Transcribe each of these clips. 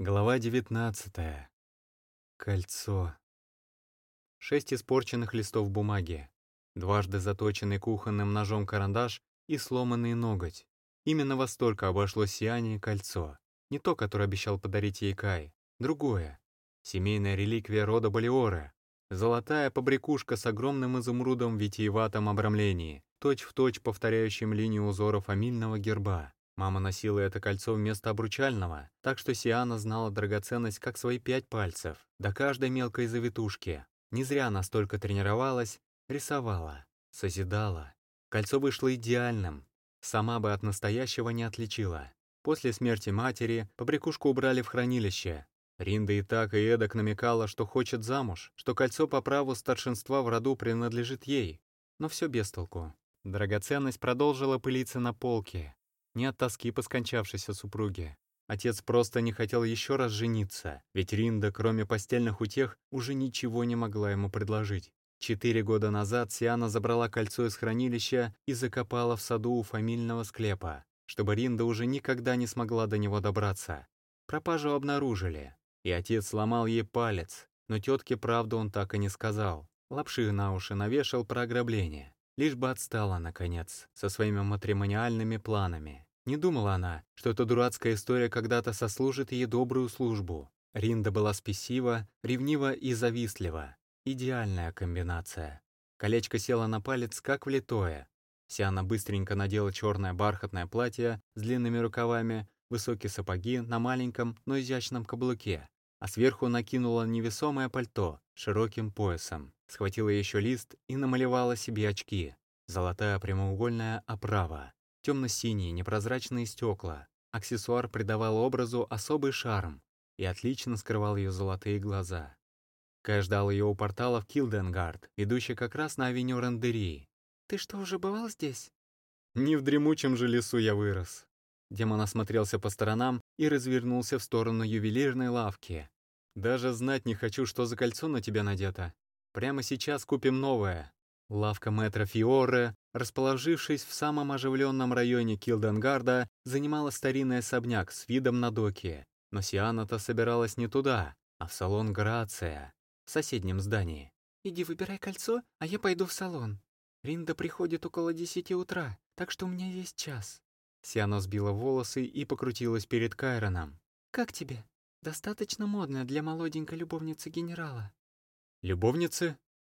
Глава 19. Кольцо. Шесть испорченных листов бумаги, дважды заточенный кухонным ножом карандаш и сломанный ноготь. Именно во столько обошлось Сиане кольцо. Не то, которое обещал подарить ей Кай. Другое. Семейная реликвия рода Балиора. Золотая побрякушка с огромным изумрудом в витиеватом обрамлении, точь-в-точь точь повторяющим линию узора фамильного герба. Мама носила это кольцо вместо обручального, так что Сиана знала драгоценность как свои пять пальцев, до каждой мелкой завитушки. Не зря она столько тренировалась, рисовала, созидала. Кольцо вышло идеальным, сама бы от настоящего не отличила. После смерти матери побрякушку убрали в хранилище. Ринда и так и эдак намекала, что хочет замуж, что кольцо по праву старшинства в роду принадлежит ей. Но все без толку. Драгоценность продолжила пылиться на полке, не от тоски по скончавшейся супруге. Отец просто не хотел еще раз жениться, ведь Ринда, кроме постельных утех, уже ничего не могла ему предложить. Четыре года назад Сиана забрала кольцо из хранилища и закопала в саду у фамильного склепа, чтобы Ринда уже никогда не смогла до него добраться. Пропажу обнаружили, и отец сломал ей палец, но тетке правду он так и не сказал. Лапши на уши навешал про ограбление, лишь бы отстала, наконец, со своими матримониальными планами. Не думала она, что эта дурацкая история когда-то сослужит ей добрую службу. Ринда была спесива, ревнива и завистлива. Идеальная комбинация. Колечко село на палец, как влитое. Сиана быстренько надела черное бархатное платье с длинными рукавами, высокие сапоги на маленьком, но изящном каблуке, а сверху накинула невесомое пальто с широким поясом, схватила еще лист и намалевала себе очки. Золотая прямоугольная оправа, темно-синие непрозрачные стекла. Аксессуар придавал образу особый шарм и отлично скрывал ее золотые глаза. Кай ждал ее у портала в Килденгард, ведущий как раз на авеню Рандерии. «Ты что, уже бывал здесь?» «Не в дремучем же лесу я вырос». Демон осмотрелся по сторонам и развернулся в сторону ювелирной лавки. «Даже знать не хочу, что за кольцо на тебя надето. Прямо сейчас купим новое. Лавка мэтра Фиоре, расположившись в самом оживленном районе Килденгарда, занимала старинный особняк с видом на доки. Но Сиана-то собиралась не туда, а в салон Грация, в соседнем здании. «Иди выбирай кольцо, а я пойду в салон. Ринда приходит около десяти утра, так что у меня есть час». Сиана сбила волосы и покрутилась перед Кайроном. «Как тебе? Достаточно модно для молоденькой любовницы генерала». «Любовницы?»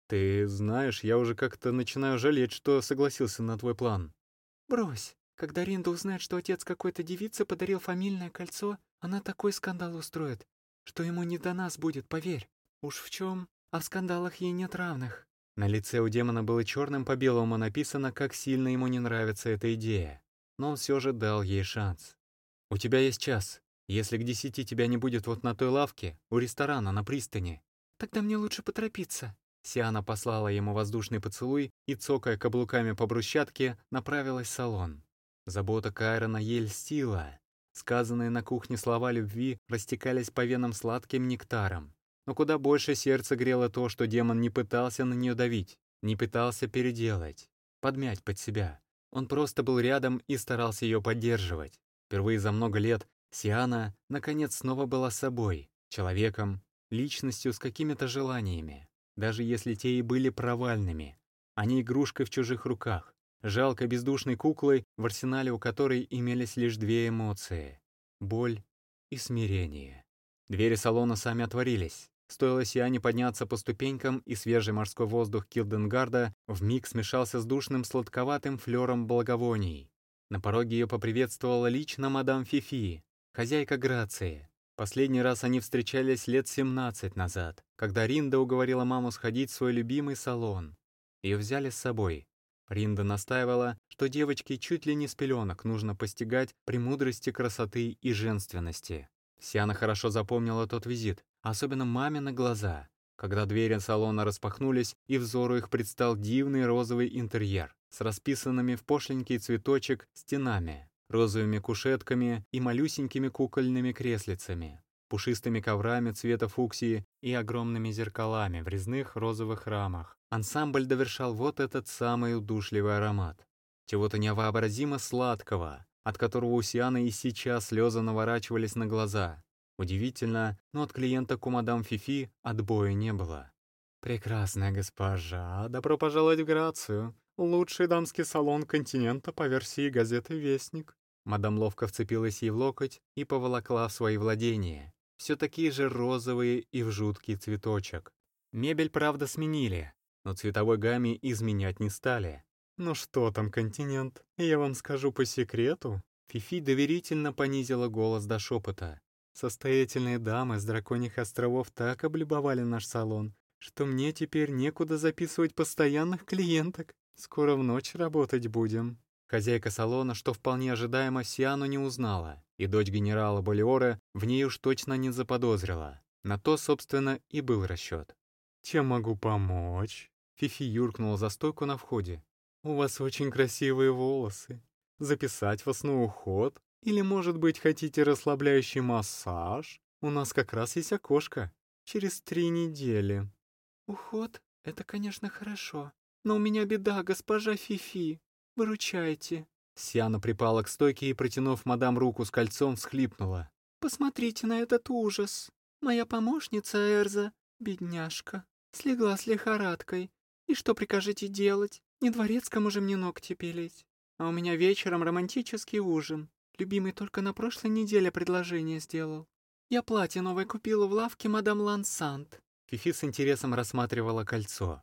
«Ты знаешь, я уже как-то начинаю жалеть, что согласился на твой план». «Брось. Когда Ринда узнает, что отец какой-то девице подарил фамильное кольцо, она такой скандал устроит, что ему не до нас будет, поверь. Уж в чем, а в скандалах ей нет равных». На лице у демона было черным по белому написано, как сильно ему не нравится эта идея. Но он все же дал ей шанс. «У тебя есть час. Если к десяти тебя не будет вот на той лавке, у ресторана на пристани». «Тогда мне лучше поторопиться», Сиана послала ему воздушный поцелуй и, цокая каблуками по брусчатке, направилась в салон. Забота Кайрона ей льстила. Сказанные на кухне слова любви растекались по венам сладким нектаром. Но куда больше сердце грело то, что демон не пытался на нее давить, не пытался переделать, подмять под себя. Он просто был рядом и старался ее поддерживать. Впервые за много лет Сиана, наконец, снова была собой, человеком, личностью с какими-то желаниями даже если те и были провальными. Они игрушкой в чужих руках, жалко бездушной куклой, в арсенале у которой имелись лишь две эмоции — боль и смирение. Двери салона сами отворились. Стоило Сиане подняться по ступенькам, и свежий морской воздух Килденгарда вмиг смешался с душным сладковатым флером благовоний. На пороге ее поприветствовала лично мадам Фифи, хозяйка Грации. Последний раз они встречались лет 17 назад, когда Ринда уговорила маму сходить в свой любимый салон. Ее взяли с собой. Ринда настаивала, что девочке чуть ли не с пеленок нужно постигать премудрости красоты и женственности. Сиана хорошо запомнила тот визит, особенно мамины глаза, когда двери салона распахнулись, и взору их предстал дивный розовый интерьер с расписанными в пошленький цветочек стенами, розовыми кушетками и малюсенькими кукольными креслицами, пушистыми коврами цвета фуксии и огромными зеркалами в резных розовых рамах. Ансамбль довершал вот этот самый удушливый аромат. Чего-то невообразимо сладкого, от которого у Сианы и сейчас слезы наворачивались на глаза. Удивительно, но от клиента у мадам Фифи отбоя не было. «Прекрасная госпожа, добро пожаловать в Грацию. Лучший дамский салон континента по версии газеты «Вестник». Мадам ловко вцепилась ей в локоть и поволокла в свои владения. Все такие же розовые и в жуткий цветочек. Мебель, правда, сменили, но цветовой гамме изменять не стали. «Ну что там, континент? Я вам скажу по секрету». Фифи доверительно понизила голос до шепота. Состоятельные дамы с драконьих островов так облюбовали наш салон, что мне теперь некуда записывать постоянных клиенток. Скоро в ночь работать будем». Хозяйка салона, что вполне ожидаемо, Сиану не узнала, и дочь генерала Болиора в ней уж точно не заподозрила. На то, собственно, и был расчет. «Чем могу помочь?» Фифи юркнула за стойку на входе. «У вас очень красивые волосы. Записать вас на уход? Или, может быть, хотите расслабляющий массаж? У нас как раз есть окошко. Через три недели». «Уход — это, конечно, хорошо. Но у меня беда, госпожа Фифи. Выручайте». Сиана припала к стойке и, протянув мадам руку с кольцом, всхлипнула. «Посмотрите на этот ужас. Моя помощница Эрза, бедняжка, слегла с лихорадкой. И что прикажете делать? Не дворецкому же мне ногти пилить. А у меня вечером романтический ужин. Любимый только на прошлой неделе предложение сделал. Я платье новое купила в лавке мадам Лансант». Фифи с интересом рассматривала кольцо.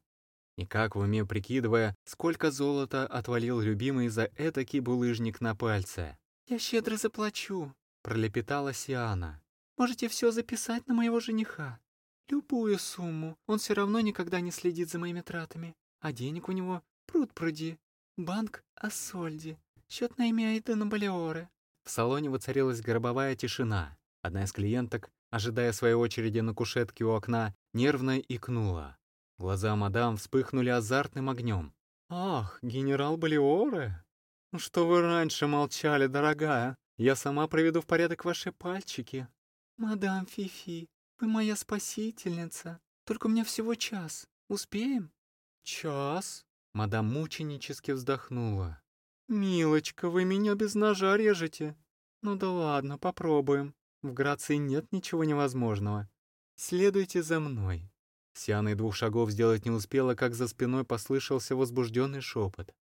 Никак в уме прикидывая, сколько золота отвалил любимый за этакий булыжник на пальце. «Я щедро заплачу», — пролепетала Сиана. «Можете все записать на моего жениха. Любую сумму. Он все равно никогда не следит за моими тратами. А денег у него пруд пруди. Банк Ассольди. Счет на имя Айдена Балиоры. В салоне воцарилась гробовая тишина. Одна из клиенток, ожидая своей очереди на кушетке у окна, нервно икнула. Глаза мадам вспыхнули азартным огнем. «Ах, генерал Балиоре! Ну что вы раньше молчали, дорогая? Я сама приведу в порядок ваши пальчики». «Мадам Фифи, вы моя спасительница. Только у меня всего час. Успеем?» «Час?» Мадам мученически вздохнула. «Милочка, вы меня без ножа режете. Ну да ладно, попробуем. В Грации нет ничего невозможного. Следуйте за мной». Сиана и двух шагов сделать не успела, как за спиной послышался возбужденный шепот.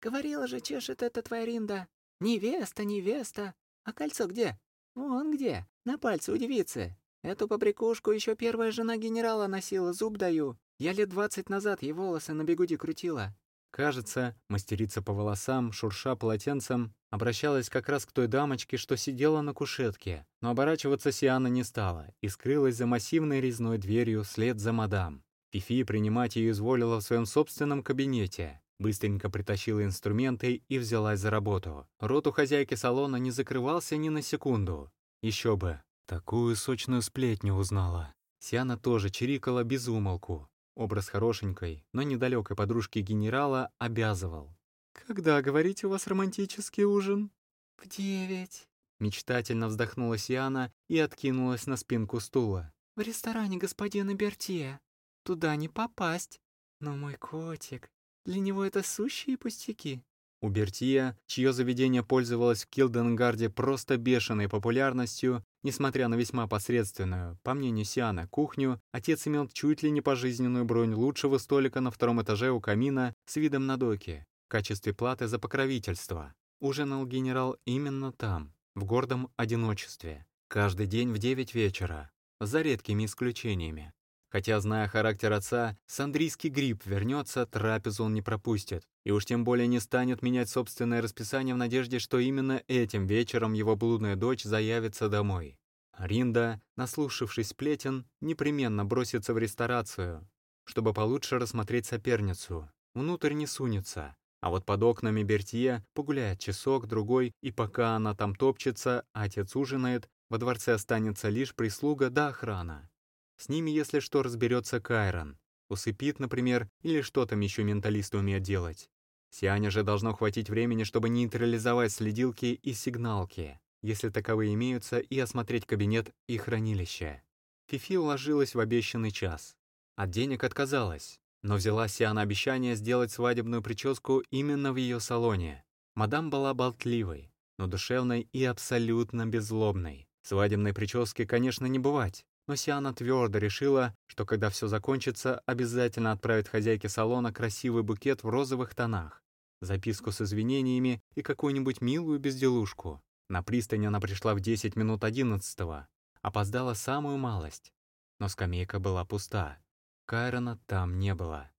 «Говорила же, чешет эта твоя Ринда. Невеста, невеста. А кольцо где? Вон где, на пальце у девицы. Эту побрякушку еще первая жена генерала носила, зуб даю. Я лет двадцать назад ей волосы на бегуди крутила. Кажется, мастерица по волосам, шурша полотенцем, обращалась как раз к той дамочке, что сидела на кушетке, но оборачиваться Сиана не стала и скрылась за массивной резной дверью вслед за мадам. Фифи принимать ее изволила в своем собственном кабинете. Быстренько притащила инструменты и взялась за работу. Рот у хозяйки салона не закрывался ни на секунду. Еще бы, такую сочную сплетню узнала. Сиана тоже чирикала без умолку. Образ хорошенькой, но недалекой подружки генерала обязывал. «Когда, говорите, у вас романтический ужин?» «В девять», — мечтательно вздохнула Сиана и откинулась на спинку стула. «В ресторане господина Бертье. Туда не попасть. Но мой котик, для него это сущие пустяки». У Бертье, чье заведение пользовалось в Килденгарде просто бешеной популярностью, несмотря на весьма посредственную, по мнению Сиана, кухню, отец имел чуть ли не пожизненную бронь лучшего столика на втором этаже у камина с видом на доки качестве платы за покровительство. Ужинал генерал именно там, в гордом одиночестве, каждый день в девять вечера, за редкими исключениями. Хотя, зная характер отца, сандрийский гриб вернется, трапезу он не пропустит. И уж тем более не станет менять собственное расписание в надежде, что именно этим вечером его блудная дочь заявится домой. Ринда, наслушавшись сплетен, непременно бросится в ресторацию, чтобы получше рассмотреть соперницу. Внутрь не сунется. А вот под окнами Бертье погуляет часок, другой, и пока она там топчется, отец ужинает, во дворце останется лишь прислуга да охрана. С ними, если что, разберется Кайрон. Усыпит, например, или что там еще менталисты умеют делать. Сиане же должно хватить времени, чтобы нейтрализовать следилки и сигналки, если таковые имеются, и осмотреть кабинет и хранилище. Фифи уложилась в обещанный час. От денег отказалась, но взяла Сиана обещание сделать свадебную прическу именно в ее салоне. Мадам была болтливой, но душевной и абсолютно беззлобной. Свадебной прически, конечно, не бывать, но Сиана твердо решила, что когда все закончится, обязательно отправит хозяйке салона красивый букет в розовых тонах, записку с извинениями и какую-нибудь милую безделушку. На пристань она пришла в 10 минут 11 опоздала самую малость. Но скамейка была пуста. Кайрона там не было.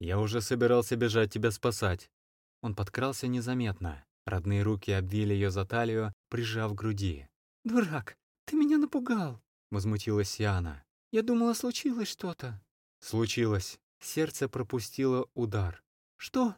«Я уже собирался бежать тебя спасать». Он подкрался незаметно. Родные руки обвили ее за талию, прижав к груди. «Дурак, ты меня напугал!» — возмутилась Сиана. «Я думала, случилось что-то». «Случилось». Сердце пропустило удар. «Что?»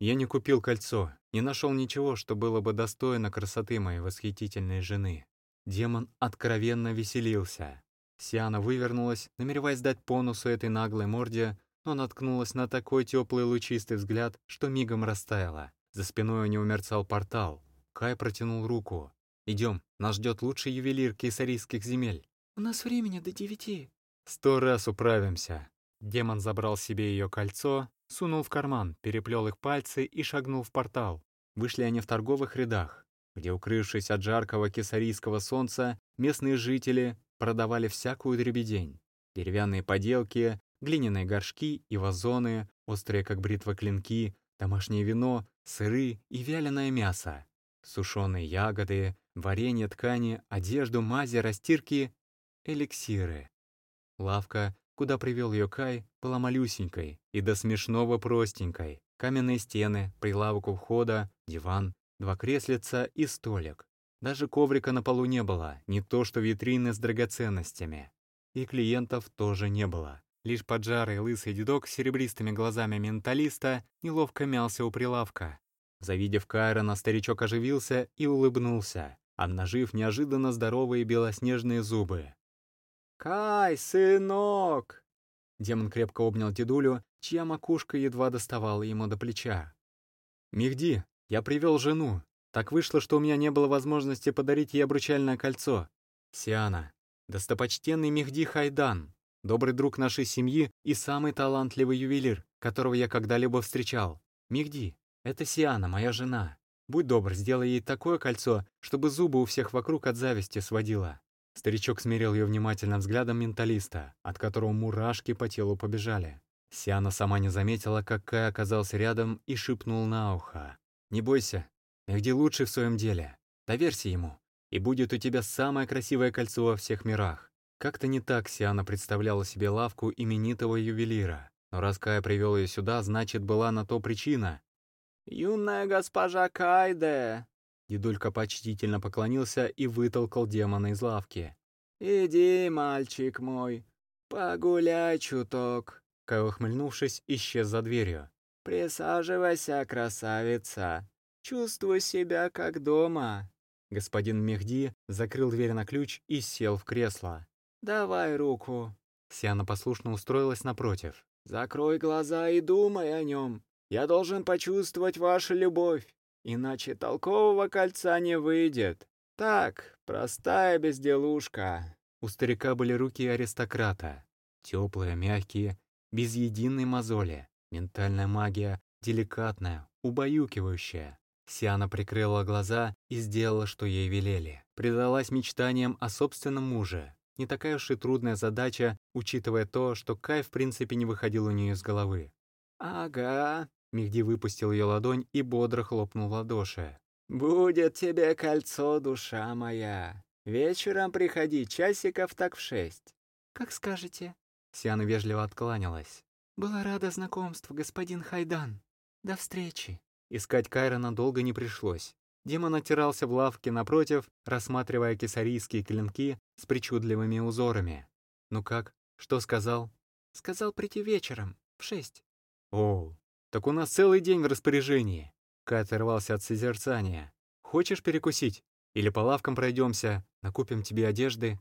«Я не купил кольцо, не нашел ничего, что было бы достойно красоты моей восхитительной жены». Демон откровенно веселился. Сиана вывернулась, намереваясь дать понусу этой наглой морде, но наткнулась на такой теплый лучистый взгляд, что мигом растаяла. За спиной у него мерцал портал. Кай протянул руку. «Идем, нас ждет лучший ювелир кейсарийских земель». «У нас времени до девяти». «Сто раз управимся». Демон забрал себе ее кольцо, сунул в карман, переплел их пальцы и шагнул в портал. Вышли они в торговых рядах, где, укрывшись от жаркого кесарийского солнца, местные жители продавали всякую дребедень. Деревянные поделки, глиняные горшки и вазоны, острые как бритва клинки, домашнее вино, сыры и вяленое мясо, сушеные ягоды, варенье ткани, одежду, мази, растирки, эликсиры. Лавка, куда привел ее Кай, была малюсенькой и до смешного простенькой. Каменные стены, прилавок у входа, диван, два креслица и столик. Даже коврика на полу не было, не то что витрины с драгоценностями. И клиентов тоже не было. Лишь поджарый лысый дедок с серебристыми глазами менталиста неловко мялся у прилавка. Завидев Кайрона, старичок оживился и улыбнулся, обнажив неожиданно здоровые белоснежные зубы. «Кай, сынок!» Демон крепко обнял дедулю, чья макушка едва доставала ему до плеча. «Мехди, я привел жену. Так вышло, что у меня не было возможности подарить ей обручальное кольцо. Сиана, достопочтенный Мехди Хайдан, добрый друг нашей семьи и самый талантливый ювелир, которого я когда-либо встречал. Мехди, это Сиана, моя жена. Будь добр, сделай ей такое кольцо, чтобы зубы у всех вокруг от зависти сводила». Старичок смирил ее внимательным взглядом менталиста, от которого мурашки по телу побежали. Сиана сама не заметила, как Кай оказался рядом и шепнул на ухо. «Не бойся, Мехди лучший в своем деле. Доверься ему, и будет у тебя самое красивое кольцо во всех мирах». Как-то не так Сиана представляла себе лавку именитого ювелира. Но раз Кая привел ее сюда, значит, была на то причина. «Юная госпожа Кайде!» Дедулька почтительно поклонился и вытолкал демона из лавки. «Иди, мальчик мой, погуляй чуток». Кай, ухмыльнувшись, исчез за дверью. «Присаживайся, красавица. Чувствуй себя как дома». Господин Мехди закрыл дверь на ключ и сел в кресло. «Давай руку». Сиана послушно устроилась напротив. «Закрой глаза и думай о нем. Я должен почувствовать вашу любовь, иначе толкового кольца не выйдет. Так, простая безделушка». У старика были руки аристократа. Теплые, мягкие, без единой мозоли. Ментальная магия, деликатная, убаюкивающая. Сиана прикрыла глаза и сделала, что ей велели. Предалась мечтаниям о собственном муже. Не такая уж и трудная задача, учитывая то, что Кай в принципе не выходил у нее из головы. «Ага», — Мехди выпустил ее ладонь и бодро хлопнул в ладоши. «Будет тебе кольцо, душа моя. Вечером приходи, часиков так в шесть». «Как скажете». Сиана вежливо откланялась. «Была рада знакомству, господин Хайдан. До встречи». Искать Кайрона долго не пришлось. Демон отирался в лавке напротив, рассматривая кесарийские клинки с причудливыми узорами. «Ну как? Что сказал?» «Сказал прийти вечером, в шесть». «О, так у нас целый день в распоряжении». Кай оторвался от созерцания. «Хочешь перекусить? Или по лавкам пройдемся, накупим тебе одежды?»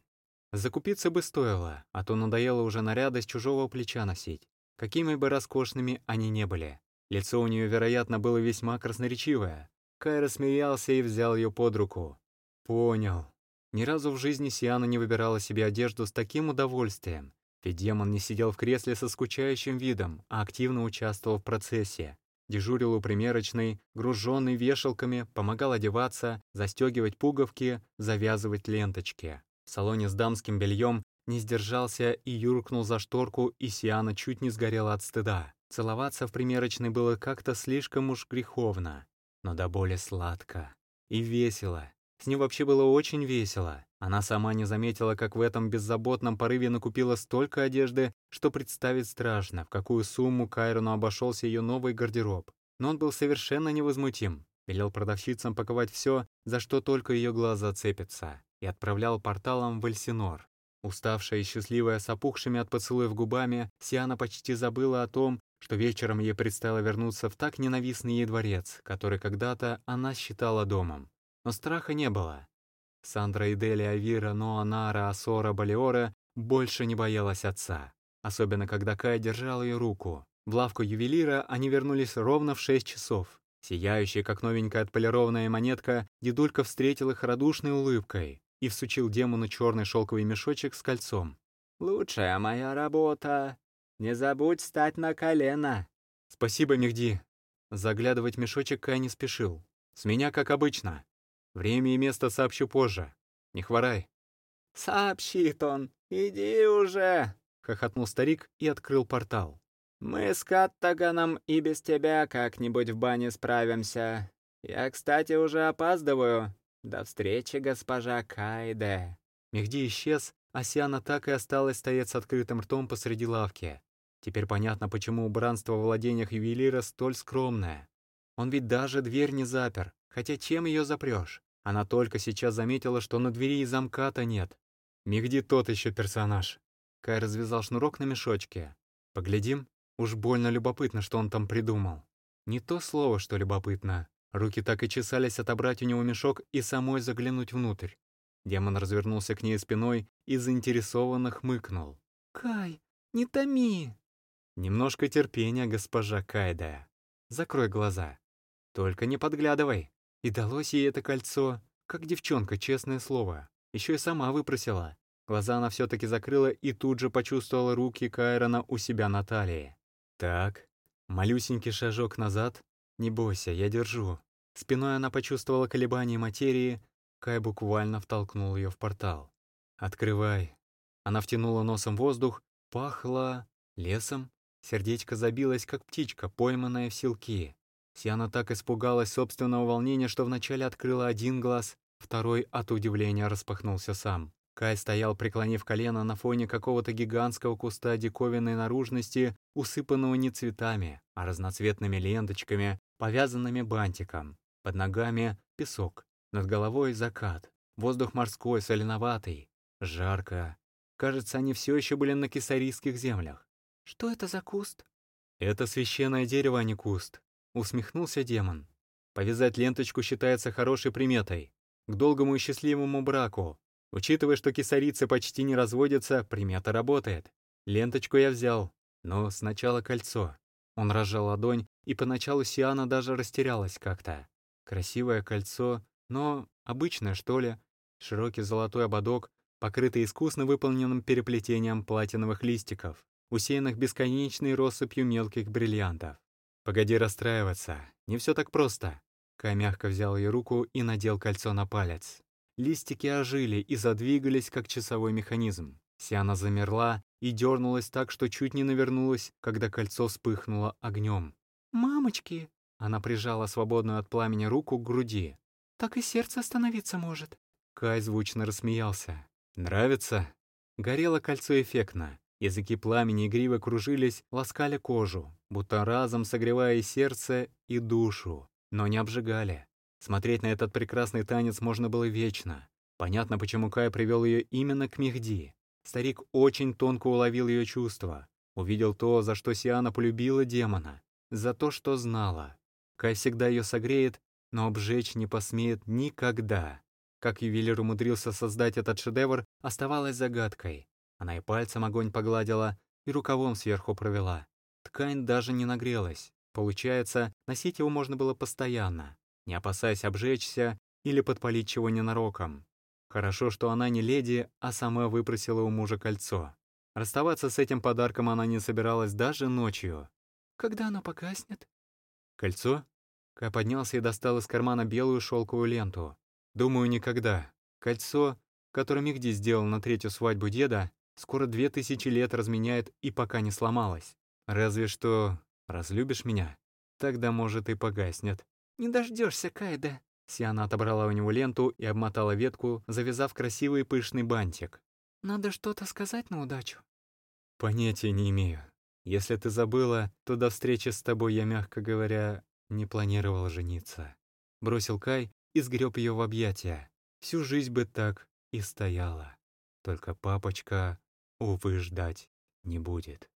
Закупиться бы стоило, а то надоело уже наряды с чужого плеча носить. Какими бы роскошными они не были. Лицо у нее, вероятно, было весьма красноречивое. Кай рассмеялся и взял ее под руку. «Понял. Ни разу в жизни Сиана не выбирала себе одежду с таким удовольствием, ведь демон не сидел в кресле со скучающим видом, а активно участвовал в процессе. дежурил у примерочной, груженный вешалками, помогал одеваться, застегивать пуговки, завязывать ленточки. В салоне с дамским бельем не сдержался и юркнул за шторку, и Сиана чуть не сгорела от стыда. Целоваться в примерочной было как-то слишком уж греховно, но до боли сладко. И весело. С ним вообще было очень весело. Она сама не заметила, как в этом беззаботном порыве накупила столько одежды, что представить страшно, в какую сумму Кайрону обошелся ее новый гардероб. Но он был совершенно невозмутим. Велел продавщицам паковать все, за что только ее глаза цепятся, и отправлял порталом в Эльсинор. Уставшая и счастливая, с опухшими от поцелуев губами, Сиана почти забыла о том, что вечером ей предстояло вернуться в так ненавистный ей дворец, который когда-то она считала домом. Но страха не было. Сандра Идели Авира, Ноанара, Асора, Балиора больше не боялась отца. Особенно, когда Кай держал ее руку. В лавку ювелира они вернулись ровно в шесть часов. Сияющая, как новенькая отполированная монетка, дедулька встретил их радушной улыбкой и всучил демону черный шелковый мешочек с кольцом. «Лучшая моя работа. Не забудь встать на колено». «Спасибо, Мехди». Заглядывать мешочек Кай не спешил. «С меня, как обычно. Время и место сообщу позже. Не хворай». «Сообщит он. Иди уже!» — хохотнул старик и открыл портал. «Мы с Каттаганом и без тебя как-нибудь в бане справимся. Я, кстати, уже опаздываю. До встречи, госпожа Кайде». Мехди исчез, а Сиана так и осталась стоять с открытым ртом посреди лавки. Теперь понятно, почему убранство в владениях ювелира столь скромное. Он ведь даже дверь не запер, хотя чем ее запрешь? Она только сейчас заметила, что на двери и замка-то нет. Мигди тот еще персонаж. Кай развязал шнурок на мешочке. Поглядим? Уж больно любопытно, что он там придумал. Не то слово, что любопытно. Руки так и чесались отобрать у него мешок и самой заглянуть внутрь. Демон развернулся к ней спиной и заинтересованно хмыкнул. «Кай, не томи!» «Немножко терпения, госпожа Кайда. Закрой глаза. Только не подглядывай». И далось ей это кольцо, как девчонка, честное слово. Еще и сама выпросила. Глаза она все-таки закрыла и тут же почувствовала руки Кайрона у себя на талии. Так, малюсенький шажок назад. Не бойся, я держу. Спиной она почувствовала колебания материи. Кай буквально втолкнул ее в портал. «Открывай». Она втянула носом воздух, пахло лесом. Сердечко забилось, как птичка, пойманная в селки. Сиана так испугалась собственного волнения, что вначале открыла один глаз, второй от удивления распахнулся сам. Кай стоял, преклонив колено на фоне какого-то гигантского куста диковинной наружности, усыпанного не цветами, а разноцветными ленточками, повязанными бантиком. Под ногами — песок, над головой — закат. Воздух морской, соленоватый, жарко. Кажется, они все еще были на кесарийских землях. «Что это за куст?» «Это священное дерево, а не куст. Усмехнулся демон. Повязать ленточку считается хорошей приметой. К долгому и счастливому браку. Учитывая, что кисарицы почти не разводятся, примета работает. Ленточку я взял, но сначала кольцо. Он разжал ладонь, и поначалу Сиана даже растерялась как-то. Красивое кольцо, но обычное, что ли. Широкий золотой ободок, покрытый искусно выполненным переплетением платиновых листиков, усеянных бесконечной россыпью мелких бриллиантов. «Погоди расстраиваться, не все так просто». Кай мягко взял ее руку и надел кольцо на палец. Листики ожили и задвигались, как часовой механизм. Сиана замерла и дернулась так, что чуть не навернулась, когда кольцо вспыхнуло огнем. «Мамочки!» Она прижала свободную от пламени руку к груди. «Так и сердце остановиться может». Кай звучно рассмеялся. «Нравится?» Горело кольцо эффектно. Языки пламени игриво кружились, ласкали кожу, будто разом согревая и сердце, и душу, но не обжигали. Смотреть на этот прекрасный танец можно было вечно. Понятно, почему Кай привел ее именно к Мехди. Старик очень тонко уловил ее чувства. Увидел то, за что Сиана полюбила демона. За то, что знала. Кай всегда ее согреет, но обжечь не посмеет никогда. Как ювелир умудрился создать этот шедевр, оставалось загадкой. Она и пальцем огонь погладила, и рукавом сверху провела. Ткань даже не нагрелась. Получается, носить его можно было постоянно, не опасаясь обжечься или подпалить чего ненароком. Хорошо, что она не леди, а сама выпросила у мужа кольцо. Расставаться с этим подарком она не собиралась даже ночью. «Когда оно погаснет?» Кольцо? Кай поднялся и достал из кармана белую шелковую ленту. Думаю, никогда. Кольцо, которое Мигди сделал на третью свадьбу деда, скоро две тысячи лет разменяет и пока не сломалось. Разве что разлюбишь меня, тогда, может, и погаснет. «Не дождешься, Кайда!» Сиана отобрала у него ленту и обмотала ветку, завязав красивый пышный бантик. «Надо что-то сказать на удачу». «Понятия не имею. Если ты забыла, то до встречи с тобой я, мягко говоря, не планировал жениться». Бросил Кай и сгреб ее в объятия. Всю жизнь бы так и стояла. Только папочка, увы, ждать не будет.